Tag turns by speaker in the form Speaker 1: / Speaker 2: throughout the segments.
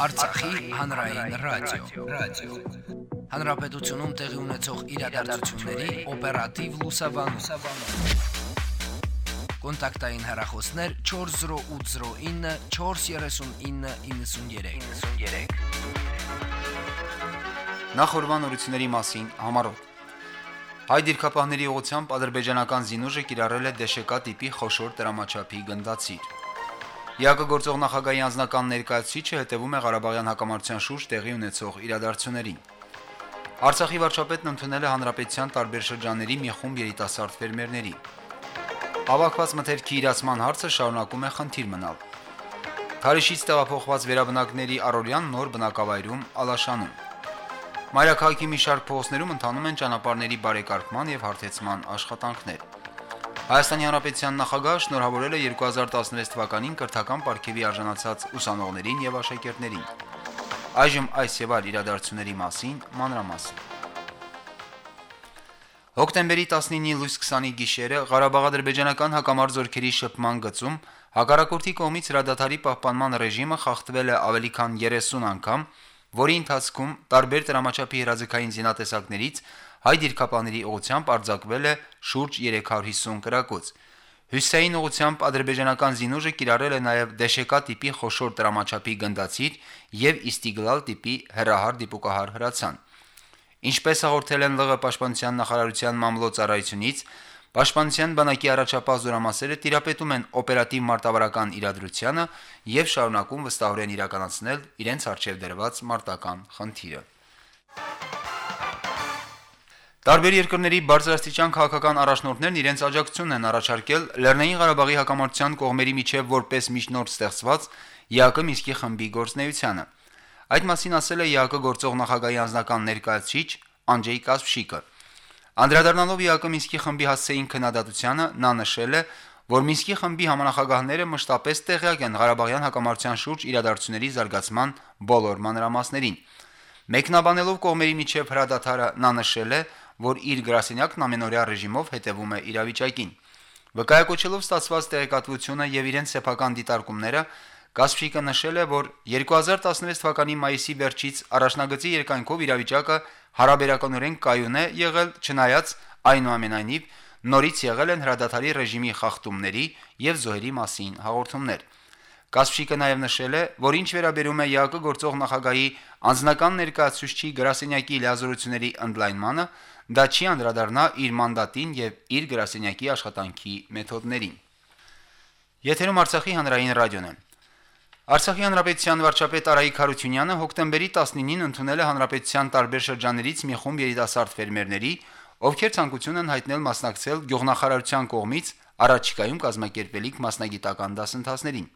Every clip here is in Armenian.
Speaker 1: Արցախի հանրային ռադիո, ռադիո։ Հանրապետությունում տեղի ունեցող իրադարձությունների օպերատիվ լուսաբանում։ Կոնտակտային հեռախոսներ 40809 43993։ 93։
Speaker 2: Նախորban օրությունների մասին համարոտ։ Հայ դիրքապահների ուղությամբ ադրբեջանական զինուժը կիրառել է դեշեկա տիպի խոշոր տրամաչափի գնդացիր։ ՀԱԿ գործող նախագահի անձնական ներկայացուցիչը հետևում է Ղարաբաղյան հակամարտության շուրջ տեղի ունեցող իրադարձություններին։ Արցախի վարչապետն ընդունել է հանրապետության տարբեր շրջանների մի խումբ երիտասարդ ֆերմերների։ Հավաքված մթերքի իրացման հարցը շարունակում է խնդիր մնալ։ Քարիշից տեղափոխված վերաբնակների առօրյան նոր բնակավայրում Ալաշանում։ Մայրաքաղաքի մի շարք փողոցներում ընթանում են ճանապարհների բարեկարգման եւ հարթեցման աշխատանքներ։ Հայաստանի Հանրապետության նախագահը շնորհավորել է 2016 թվականին կրթական ապարքեվի արժանացած ուսանողներին եւ աշակերտներին։ Այժմ այս եւ այլ իրադարձությունների մասին մանրամասն։ Հոկտեմբերի 19-ի լույս 20-ի գիշերը Ղարաբաղ-ադրբեջանական հակամարտ զորքերի շփման գծում հակառակորդի կողմից հրադադարի պահպանման ռեժիմը խախտվել է ավելի քան 30 անգամ, որի ընթացքում տարբեր դրամաչափի հրաձգային զինատեսակներից հայ դիրքապաների ուղությամբ արձակվել է շուրջ 350 կրակոց։ Հյուսային ուղությամբ ադրբեջանական զինուժը կիրառել է նաև դեշեկա տիպի խոշոր դրամաչափի գնդացիր եւ Իստիգլալ տիպի հրահար դիպուկահար հրացան։ Ինչպես հաղորդել են ԼՂ պաշտպանության նախարարության մամլոյցարայությունից, Պաշտպանության բանակի առաջապահ զորամասերը տիրապետում են օպերատիվ մարտավարական իրադրությանը եւ շարունակում վստահորեն իրականացնել իրենց արժեվ դրված մարտական խնդիրը։ Տարբեր երկրների բարձրաստիճան քաղաքական առաջնորդներն իրենց աջակցությունն են առաջարկել Լեռնային Ղարաբաղի հակամարտության կողմերի միջև որպես միջնորդ ստեղծված ՀԱԿ Միսկի խմբի գործնեությանը։ Այդ մասին ասել է ՀԱԿ գործող նախագահի անձնական ներկայացուցիչ Անջեյ Կասպշիկը։ Անդրադառնալով ՀԱԿ Միսկի խմբի հասցեին քննադատությանը նա նշել է, որ Միսկի խմբի համանախագահները մշտապես տեղյակ են Ղարաբաղյան հակամարտության շուրջ իրադարձությունների զարգացման բոլոր մանրամասներին։ Մեկնաբանելով կողմերի միջև հրադադարը նա նշել է, որ իր գրասենյակն ամենօրյա ռեժիմով հետևում է իրավիճակին։ Վկայակոչելով ստացված տեղեկատվությունը եւ իրենց սեփական դիտարկումները, Կասպրիկը նշել է, որ 2016 թվականի մայիսի վերջից առաջնագծի երկայնքով իրավիճակը հարաբերականորեն կայուն է եղել, չնայած այնուամենայնիվ նորից եղել են հրադադարի ռեժիմի խախտումների եւ զոհերի մասին հաղորդումներ։ Կասպշիկը նաև նշել է, որ ինչ վերաբերում է ՀԱԿ գործող նախագահի անձնական ներկայացուցչի գրասենյակի լիազորությունների ընդլայնմանը, դա չի անդրադառնա իր մանդատին եւ իր գրասենյակի աշխատանքի մեթոդներին։ Եթերում Արցախի հանրային ռադիոն է։ Արցախի հանրապետության վարչապետ Արայիկ Հարությունյանը հոկտեմբերի 19-ին ընդունել է հանրապետության տարբեր շրջաններից մի խումբ երիտասարդ ֆերմերների, ովքեր ցանկություն են հայտնել մասնակցել գյուղնախարարության կողմից առաջիկայում կազմակերպելիք մասնագիտական դասընթացներին։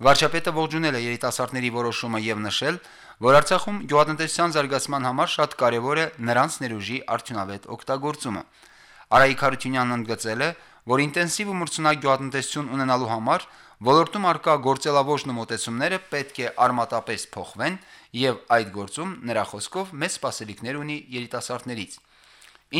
Speaker 2: Վարչապետը ողջունել է երիտասարդների որոշումը եւ նշել, որ Արցախում գյուղատնտեսության զարգացման համար շատ կարեւոր է նրանց ներուժի արդյունավետ օգտագործումը։ Արայիկ Հարությունյանն ընդգծել է, որ ինտենսիվ ու մրցունակ գյուղատնտեսություն ունենալու համար ոլորտում արկա գործելավոճն ու մոտեցումները պետք է արմատապես փոխվեն եւ այդ գործում նրա խոսքով մեծ սպասելիքներ ունի երիտասարդներից։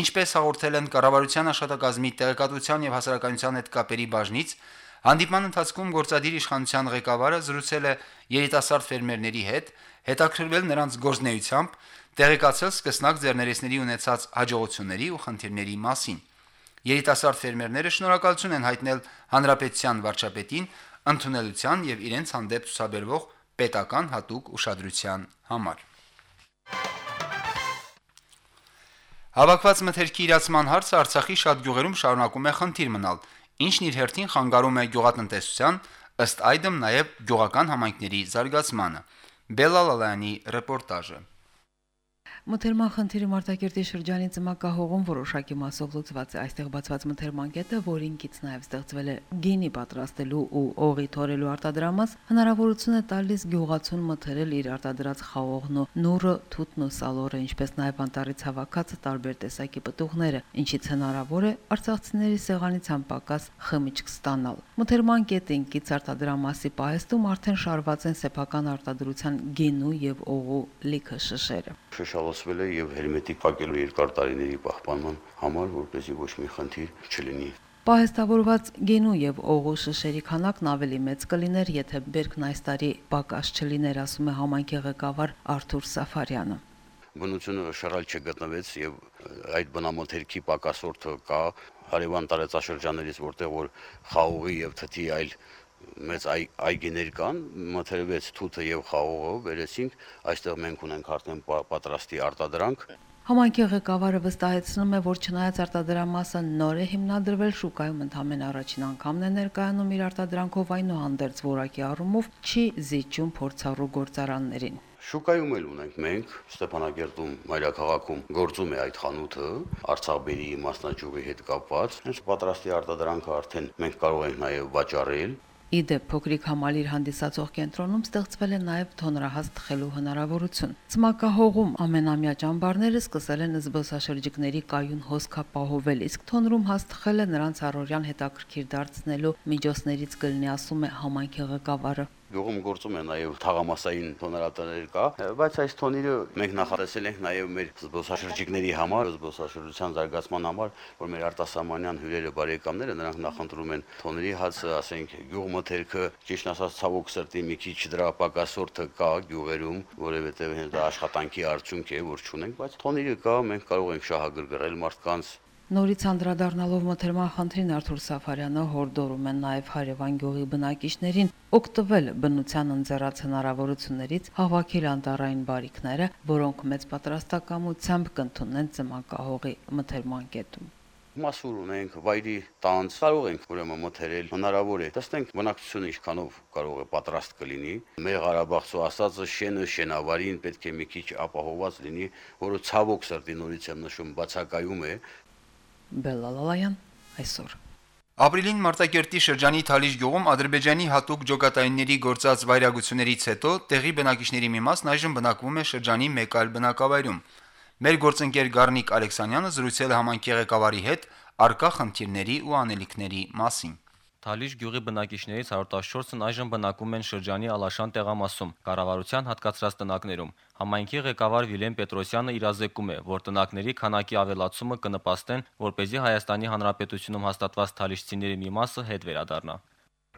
Speaker 2: Ինչպես հաղորդել են կառավարության աշխատակազմի տեղեկատվության եւ հասարակայնության հետ կապերի բաժնից, հանդիպման ընթացքում գործադիր իշխանության ղեկավարը զրուցել է երիտասարդ ֆերմերների հետ, հետաքրքրվել նրանց գործնեությամբ, տեղեկացել սկսնակ ձեռներեցների ունեցած հաջողությունների ու խնդիրների մասին։ Երիտասարդ ֆերմերները շնորհակալություն են հայտնել հանրապետության վարչապետին ընդունելության եւ իրենց հանդեպ ցուսաբերվող պետական հատուկ ուշադրության համար։ Հավաքված մթերքի իրացման հարցը Արցախի շատ գյուղերում շարունակում է խնդիր մնալ, ինչն իր հերթին խանգարում է գյուղատնտեսության, ըստ այդմ նաև գյուղական համայնքների զարգացմանը։ Բելալալյանի ռեպորտաժը
Speaker 3: Մթերման խնդիրը Մարտակերտի շրջանի ծմակահողում որոշակի մասով լուծված է։ Այստեղ բացված մթերման կետը, որին կից նաև ստեղծվել է գինի պատրաստելու ու օղի թորելու արտադրամաս, հնարավորություն է տալիս գյուղացուն մթերել իր արտադրած խաղողն ու նուրը, թութն ու սալորը, ինչպես նաև անտառից հավաքած տարբեր տեսակի պտուղները, ինչից հնարավոր է արցախցիների սեղանից անպակաս խմիչք ստանալ։ Մթերման կետին կից արտադրամասի պահեստում արդեն շարված են սեփական արտադրության գինու եւ օղու լիքը շշերը։
Speaker 4: Շշալոս ստացվել է եւ հերմետիկ փակելու երկար տարիների պահպանման համար, որպեսզի ոչ մի խնդիր չլինի։
Speaker 3: Պահեստավորված գինու եւ օղու շշերի քանակն ավելի մեծ կլիներ, եթե բերքն այս տարի պակաս չլիներ, ասում է համայնքի ղեկավար Արթուր Սաֆարյանը
Speaker 4: բնությունը շռալ չգտնվեց եւ այդ բնամթերքի պակասորթը կա հարևան տարածաշրջաններից որտեղ որ խաղողի եւ թթի այլ մեծ այ, այգիներ կան, մթերվեց թութը եւ խաղողը, վերեցինք, այստեղ մենք ունենք արդեն պատրաստի արտադրանք,
Speaker 3: Համանքի ղեկավարը վստահեցնում է, որ չնայած արտադրամասը նոր է հիմնադրվել, շուկայում ընդհանրեն առաջին անգամն է ներկայանում իր արտադրանքով այնուհանդերձ որակի առումով չի զիջում փորձառու գործարաններին։
Speaker 4: Շուկայում էլ ունենք մենք Ստեփանագերտում, Մայրաքաղաքում գործում է այդ խանութը Արցախբերի մասնաճյուղի հետ կապված։ Հենց պատրաստի արտադրանքը արդեն մենք կարող ենք նաև վաճառել
Speaker 3: Իդեպ փոքրիկ համալիր հանդիսացող կենտրոնում ստեղծվել է նաև թոնրահաս թխելու հնարավորություն։ Ծմակահողում ամենամյա ճամբարները սկսել են զբոսաշրջիկների կայուն հոսք ապահովել, իսկ թոնրում հաս թխելը նրանց առօրյան հետաքրքիր դարձնելու միջոցներից կլինի, ասում է համայնքի ղեկավարը։
Speaker 4: Գյուղում գործում է նաև թաղամասային թոնարատներ կա, բայց այս թոնիրը մենք նախատեսել ենք նաև մեր զբոսաշրջիկների համար, զբոսաշրջության զարգացման համար, որ մեր արտասահմանյան հյուրերը բարեկամները նրանք նախընտրում են թոների հացը, ասենք գյուղմթերքը, ճիշտ ասած ցավոք սրտի մի քիչ դրա պակասորթը կա գյուղերում, որովհետև հենց դա աշխատանքի արդյունք է, որ չունենք, բայց թոնիրը կա, մենք կարող ենք շահագրգռել մարդկանց
Speaker 3: Նորից անդրադառնալով մթերման խնդրին Արթուր Սաֆարյանը հորդորում են նաև հարևան գյուղի բնակիչներին օգտվել բնության ընձեռած հնարավորություններից հավաքել անտառային բարիկները, որոնք մեծ պատրաստակամությամբ կընդունեն ծմակահողի մթերման կետում
Speaker 4: մասուր ունենք, վայրի տանց, կարող ենք ուրեմն մթերել, հնարավոր է։ Տեսնենք բնակչությունը ինչքանով կարող է պատրաստ կլինի։ Մեր Ղարաբաղցու ասածը շենը շենավարին պետք է մի քիչ ապահոված լինի, որը ցավոք սրտի նորից եմ նշում, բացակայում է,
Speaker 3: Բելալալայան այսօր
Speaker 2: Ապրիլին Մարտակերտի շրջանի Թալիշ գյուղում Ադրբեջանի հատուկ ջոկատայինների գործած վայրագություններից հետո տեղի բնակիչների մի մասն այժմ բնակվում է շրջանի մեկ այլ բնակավայրում։ Մեր գործընկեր Գառնիկ Ալեքսանյանը զրուցել է համանքի ղեկավարի հետ արկա խնդիրների ու անելիքների մասին։
Speaker 5: Թալիշ գյուղի բնակիչներից 114-ն այժմ բնակվում են շրջանի Ալաշան տեղամասում, կառավարության հատկացրած տնակներում։ Համայնքի ղեկավար Վիլեն Պետրոսյանը իրազեկում է, որ տնակների քանակի ավելացումը կնպաստեն, որ เป զի Հայաստանի Հանրապետությունում հաստատված թալիշցիների մի մասը հետ վերադառնա։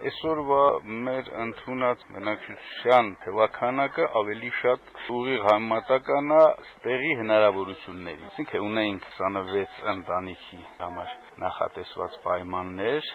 Speaker 6: Այսօրվա մեր ընդունած բնակչության թվականակը ավելի շատ ուղիղ համատականա ստեղի հնարավորությունների։ Այսինքն ունեինք 26 ընտանիքի համար նախատեսված պայմաններ,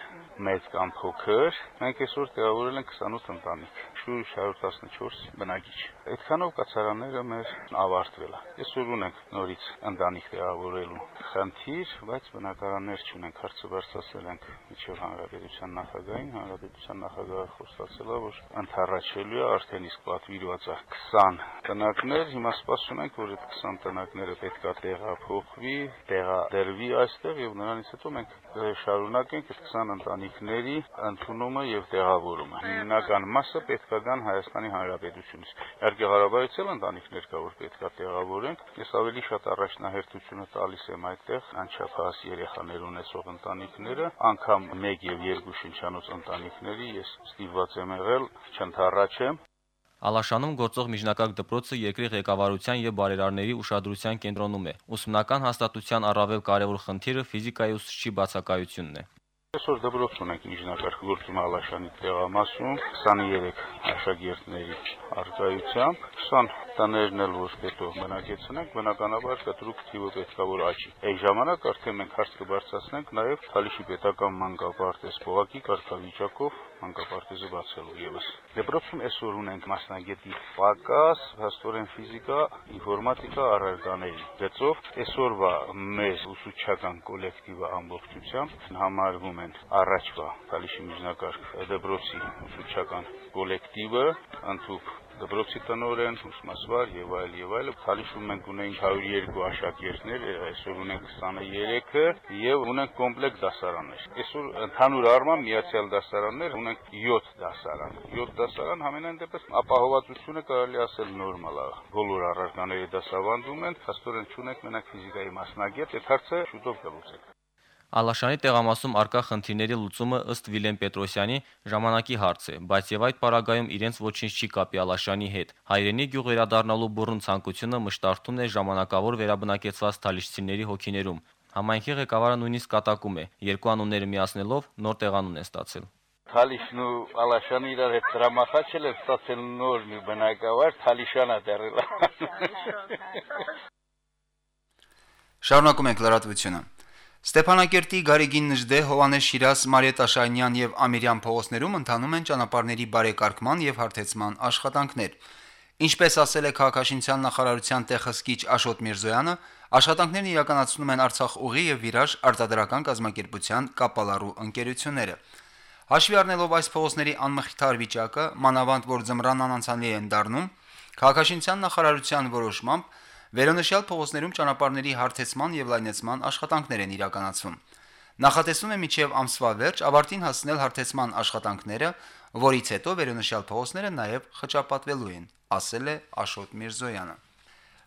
Speaker 6: մեծ կամ փոքր, մենք այսօր տեղավորել ենք 28 ընտանիք, շուրջ 114 բնակիչ։ Այդքանով կացարանները մեր ավարտվել է։ Այսօր ունենք նորից ընտանիք տեղավորելու խնդիր, բայց բնակարաններ չունենք, հարցը բարձրացել ենք միջև հանրապետության նախագահին, հանրապետության նախագահը խոստացել է, որ ընթառաջելու է արդեն իսկ պատվիրված է 20 տնակներ, հիմա սպասում ենք, որ այդ 20 տնակները պետքա տեղափոխվի, տեղադրվի այստեղ եւ նրանից հետո մենք շարունակենք այդ 20 ընտանիքների ընդունումը եւ տեղավորումը։ Հիմնական մասը պետքա գան Հայաստանի Հանրապետությունից։ Իհարկե Ղարաբաղից էլ ընտանիքներ կա, որ պետքա տեղավորենք։ Ես ավելի շատ առաջնահերթությունը տալիս եմ այդտեղ անչափահաս երեխաներ ունեցող ընտանիքները, անգամ 1 եւ 2 շնչանոց ընտանիքների ես ստիպված եմ եղել չընթառաջեմ
Speaker 5: Ալաշանում գործող միջնակարգ դպրոցը երկրի ղեկավարության եւ բարերարների ուշադրության կենտրոնում է։ Ուսումնական հաստատության առավել կարևոր խնդիրը ֆիզիկայի ուսուցչի բացակայությունն է։
Speaker 6: Այսօր դպրոց ունենք ինժեներկարգ գործում Ալաշանի տեղամասում 23 աշակերտների արկայությամբ 20 տներն էլ որ պետք է բնակեցնենք բնականաբար կտրուկ թիվը պետքա որ աճի այդ ժամանակ արդեն մենք հարց կբարձրացնենք նաև Թալիշի պետական մանկապարտեզ փողակի կարգավիճակով մանկապարտեզը բացելու եւս դպրոցում այսօր ունենք մասնագետի պակաս հաստորեն ֆիզիկա ինֆորմատիկա առարկաների գծով այսօրվա մեր ուսուցչական կոլեկտիվը ամբողջությամբ համարվում են առաջվա Թալիշի միջնակարգ դպրոցի ուսուցչական կոլեկտիվը, ընդհուպ դպրոցի տնօրեն, ուսմասվար եւ այլ եւ այլ։ Թալիշում մենք ունենք 102 աշակերտներ, այսօր ունենք 23-ը եւ ունենք կոմպլեքս դասարաններ։ Այսօր ընդհանուր առմամբ միացյալ դասարաններ ունենք 7 դասարան։ 7 դասարան համենայն դեպս ապահովվածությունը կարելի ասել նորմալ է։ Բոլոր առարկաները դասավանդում են, հաստորեն չունենք մենակ ֆիզիկայի մասնագետ, այդ հարցը շուտով կլուծենք։
Speaker 5: Ալաշանի տեղամասում արկա խնդիրների լուծումը ըստ Վիլեն Պետրոսյանի ժամանակի հարց է, բայց եւ այդ պարագայում իրենց ոչինչ չի կապի Ալաշանի հետ։ Հայրենի գյուղ վերադառնալու բուրըն ցանկությունը մշտարթուն է ժամանակավոր վերաբնակեցված թալիշցիների հոգիներում։ Համայնքի ղեկավարը նույնիսկ կատակում է. երկու անունները միացնելով նոր տեղանուն է ստացել։
Speaker 6: Թալիշն ու Ալաշանը իրար հետ դրամախաչել են ստացել նոր մի բնակավար, Թալիշանա դեռել։
Speaker 2: Շարունակում ենք լրատվությունը։ Ստեփանակերտի Գարեգին Նժդե, Հովանես Շիրազ, Մարիետ Աշանյան եւ Ամիրյան փողոցներում ընթանում են ճանապարհների բարեկարգման եւ հարթեցման աշխատանքներ։ Ինչպես ասել է Քաղաքաշինության նախարարության տեղհսկիչ Աշոտ Միրզոյանը, աշխատանքներն իրականացնում են Արցախ ուղի եւ Վիրաժ արտադրական կազմակերպության կապալարու ընկերությունները։ Հաշվի առնելով այս փողոցների անմխիթար վիճակը, մանավանդ որ ձմռան անանցանլի են դառնում, Քաղաքաշինության նախարարության որոշմամբ Վերոնշյալ փողոցներում ճանապարհների հարթեցման եւ լայնեցման աշխատանքներ են իրականացվում։ Նախատեսվում է միջև ամսվա վերջ ավարտին հասնել հարթեցման աշխատանքները, որից հետո վերոնշյալ փողոցները նաեւ խճապատվելու են, ասել է Աշոտ Միրզոյանը։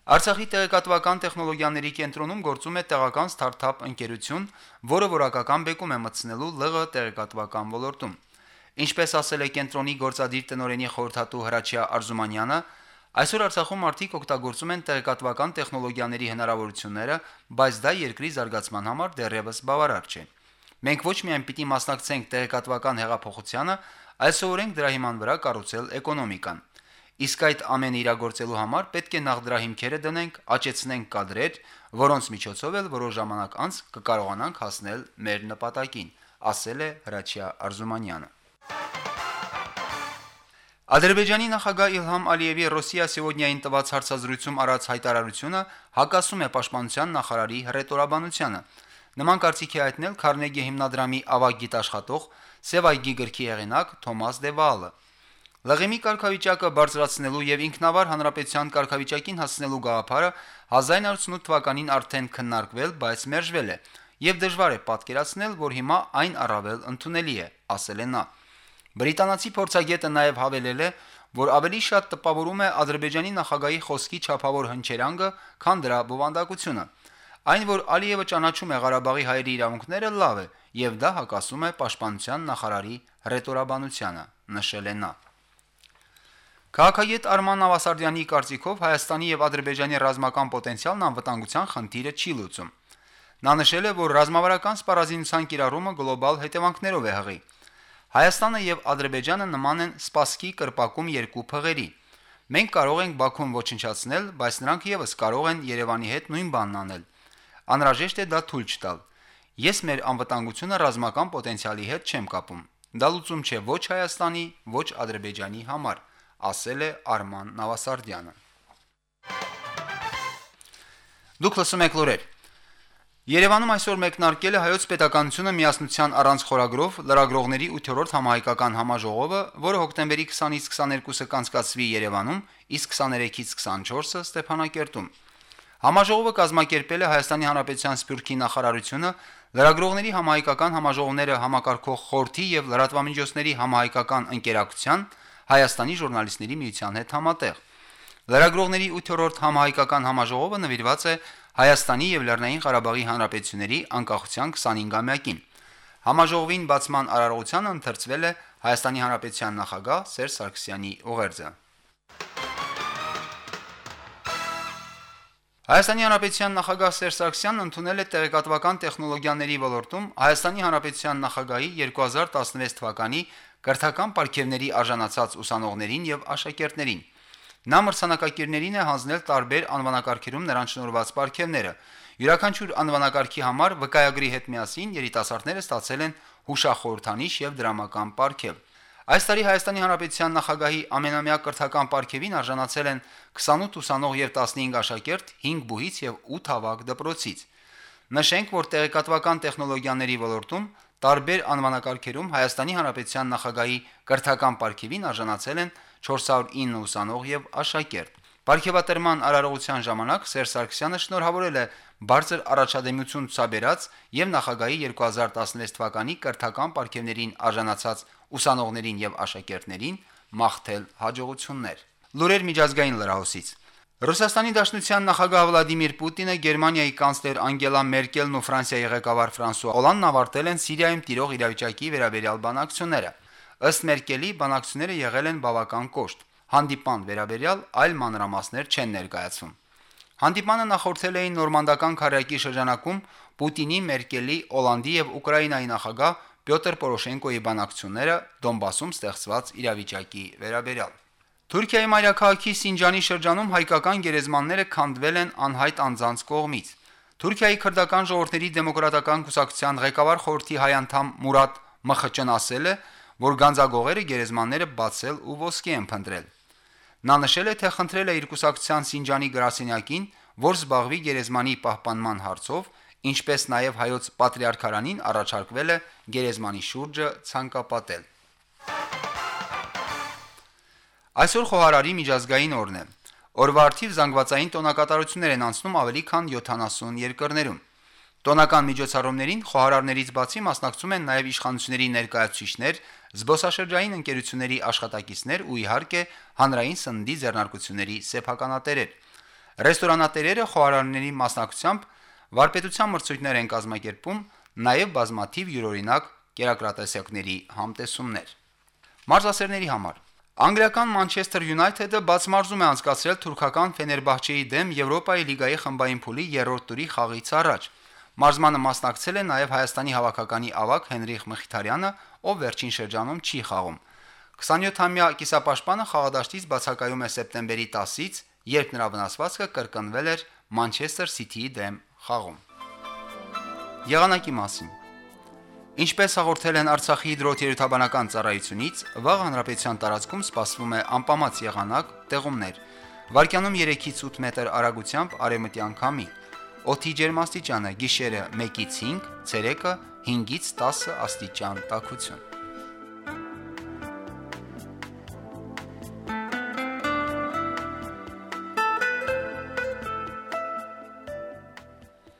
Speaker 2: Արցախի տեղեկատվական տեխնոլոգիաների կենտրոնում գործում է տեղական ստարտափ ընկերություն, որը որակական բեկում է մտցնելու ԼՂ տեղեկատվական ոլորտում։ Ինչպես ասել է կենտրոնի գործադիր տնօրենի խորհրդատու Հրաչյա Արզումանյանը, Այսօր Արցախում մարդիկ օգտագործում են տեղեկատվական տեխնոլոգիաների հնարավորությունները, բայց դա երկրի զարգացման համար դեռևս բավարար չէ։ Մենք ոչ միայն պիտի մասնակցենք տեղեկատվական հեղափոխությանը, այլ սովորենք դրա հիման վրա կառուցել էկոնոմիկան։ Իսկ այդ ամենը իրագործելու համար պետք է նախ դրա հիմքերը դնենք, աճեցնենք կադրեր, որոնց միջոցով էլ որոշ ժամանակ անց կկարողանանք հասնել մեր նպատակին, ասել է Հրաչյա Արզումանյանը։ Ադրբեջանի նախագահ Իլհամ Ալիևի Ռոսիա сегодня-ին տված հարցազրույցում արած հայտարարությունը հակասում է պաշտպանության նախարարի հռետորաբանությանը։ Նման կարծիքի հայտնել Քարնեգի հիմնադրամի ավագ գիտաշխատող Սևայգի գրքի հեղինակ Թոմաս Դեվալը։ Լղեմի կարգավիճակը բարձրացնելու եւ ինքնավար հանրապետության կարգավիճակին հասնելու գաղափարը 1988 թվականին արդեն քննարկվել, բայց մերժվել է, եւ դժվար է պատկերացնել, որ հիմա այն առավել ընդունելի է, ասել է նա։ Բրիտանացի փորձագետը նաև հավելել է, որ ավելի շատ տպավորում է Ադրբեջանի նախագահի խոսքի չափավոր հնչերանգը, քան դրա բովանդակությունը։ Այն, որ Ալիևը ճանաչում է Ղարաբաղի հայերի իրավունքները, լավ է, եւ դա հակասում է պաշտպանության նախարարի ռետորաբանությանը, նշել է նա։ Քաղաքագետ Արման Նավասարդյանի կարծիքով Հայաստանի եւ Ադրբեջանի ռազմական պոտենցիալն անվտանգության խնդիրը չի լուծում։ Նա նշել է, որ ռազմավարական սպառազինության կիրառումը գլոբալ հետևանքներով է հղի։ Հայաստանը եւ Ադրբեջանը նման են սպասքի կրպակում երկու փղերի։ Մենք կարող ենք Բաքուն ոչնչացնել, բայց նրանք եւս կարող են Երևանի հետ նույն բանն անել։ Անհրաժեշտ է դա թույլ չտալ։ Ես մեր անվտանգությունը ռազմական պոտենցիալի հետ չեմ կապում։ Դա լուծում չէ ոչ Հայաստանի, ոչ Ադրբեջանի համար, ասել է Արման Նավասարդյանը։ Դուք լսում եք լուրեր։ Երևանում այսօր մեկնարկել է հայոց պետականությունը միասնության առանց խորագրով լրագրողների 8-րդ համահայկական համաժողովը, որը հոկտեմբերի 20-ից 22-ը կանցկացվի Երևանում, իսկ 23-ից 24-ը Ստեփանակերտում։ Համաժողովը կազմակերպել է Հայաստանի Հանրապետության Սփյուռքի նախարարությունը, լրագրողների համահայկական համաժողովները համակարգող խորհրդի եւ լրատվամիջոցների համահայկական ընկերակցության Հայաստանի ժուրնալիստների միության հետ համատեղ։ Լրագրողների 8-րդ համահայկական համաժողովը նվիրված է Հայաստանի եւ Լեռնային Ղարաբաղի Հանրապետությունների անկախության 25-ամյակին։ Համաժողովին բացման արարողությանը ընթերցվել է Հայաստանի Հանրապետության նախագահ Սերժ Սարգսյանի ուղերձը։ Հայաստանի Հանրապետության նախագահ Սերժ Սարգսյանն ընդունել է տեղեկատվական տեխնոլոգիաների ոլորտում Հայաստանի Հանրապետության նախագահի 2016 թվականի կրթական պարգևների արժանացած ուսանողներին եւ աշակերտներին։ Նա մրցանակակիրներին է հանձնել տարբեր անվանակարգերում նրան շնորհված պարգևները։ Յուրաքանչյուր անվանակարգի համար վկայագրի հետ միասին երիտասարդները ստացել են հուշախորհրդանիշ եւ դրամական պարգև։ Այս տարի Հայաստանի Հանրապետության նախագահի ամենամյա կրթական պարգևին արժանացել են 28 ուսանող եւ 15 աշակերտ 5 բուհից եւ 8 հավաք դպրոցից։ Նշենք, որ տեղեկատվական տեխնոլոգիաների ոլորտում տարբեր անվանակարգերում Հայաստանի Հանրապետության նախագահի կրթական պարգևին արժանացել են 409 ուսանող եւ աշակերտ։ Պարգևատրման արարողության ժամանակ Սերժ Սարգսյանը շնորհավորել է բարձր առաջադեմություն ցուցաբերած եւ նախագահի 2016 թվականի կրթական պարգևներին արժանացած ուսանողներին եւ աշակերտներին մաղթել հաջողություններ։ Լուրեր միջազգային լրահոսից Ռուսաստանի Դաշնության նախագահ Վլադիմիր Պուտինը, Գերմանիայի կանցլեր Անգելա Մերկելն ու Ֆրանսիայի ղեկավար Ֆրանսուଆ Օլանդն ավարտել են Սիրիայում տիրող իրավիճակի վերաբերյալ բանակցությունները։ Ըստ Մերկելի, բանակցությունները եղել են բավական կոշտ։ Հանդիպան վերաբերյալ այլ մանրամասներ չեն ներկայացվում։ Հանդիպանը նախորդել էին նորմանդական քարայակի շրջանակում Պուտինի, Մերկելի, Օլանդի եւ Ուկրաինայի նախագահ Պյոտր Պորոշենկոյի բանակցությունները Դոնբասում ստեղծված իրավիճակի վերաբերյալ։ Թուրքիայի մայրաքաղաքի Սինջանի շրջանում հայկական գերեզմանները քանդվել են անհայտ անձանց կողմից։ Թուրքիայի քրդական ժողովրդների դեմոկրատական կուսակցության ղեկավար խորհրդի հայ անդամ Մուրադ Մխճն ասել է, որ գանձագողերը գերեզմանները բացել ու ոսկի են փնտրել։ Նա նշել է, թե խնդրել է իր կուսակցության Սինջանի գրասենյակին, որ զբաղվի գերեզմանի պահպանման հարցով, ինչպես նաև հայոց պատրիարքարանին առաջարկվել է գերեզմանի շուրջը ցանկապատել։ Այսօր խոհարարի միջազգային օրն է։ Օրվա արդիվ զանգվածային տոնակատարություններ են անցնում ավելի քան 70 երկրներում։ Տոնական միջոցառումներին խոհարարներից բացի մասնակցում են նաև իշխանությունների ներկայացուցիչներ, զբոսաշրջային ընկերությունների աշխատակիցներ ու իհարկե հանրային սննդի ձեռնարկությունների սեփականատերեր։ Ռեստորանատերերը խոհարարների մասնակցությամբ վարպետության մրցույթներ են կազմակերպում, նաև բազմաթիվ յուրօրինակ կերակրատեսակների համտեսումներ։ Մարզասերների համար. Անգլիական Manchester United-ը բացմարզում է անցկացրել թուրքական Ֆեներբախչեի դեմ Եվրոպայի լիգայի խմբային փուլի երրորդ տուրի խաղից առաջ։ Մարզմանը մասնակցել է նաև Հայաստանի հավաքականի ավակ Հենրիխ Մխիթարյանը, ով վերջին շրջանում չի խաղում։ 27-ամյա կիսապաշտպանը խաղադաշտից բացակայում է սեպտեմբերի 10-ից, երբ նրա վնասվածքը կրկնվել էր Manchester City-ի դեմ խաղում։ Եղանակի մասին. Ինչպես հաղորդել են Արցախի հիդրոթերապևտաբանական ծառայությունից, վաղ հանրապետության տարածքում սպասվում է անպամած եղանակ, տեղումներ։ Վարկյանում 3-ից 8 մետր արագությամբ արևմտյան քամի։ Օդի ջերմաստիճանը՝ գիշերը 1-ից 5, ցերեկը 5-ից 10 աստիճան տաքություն։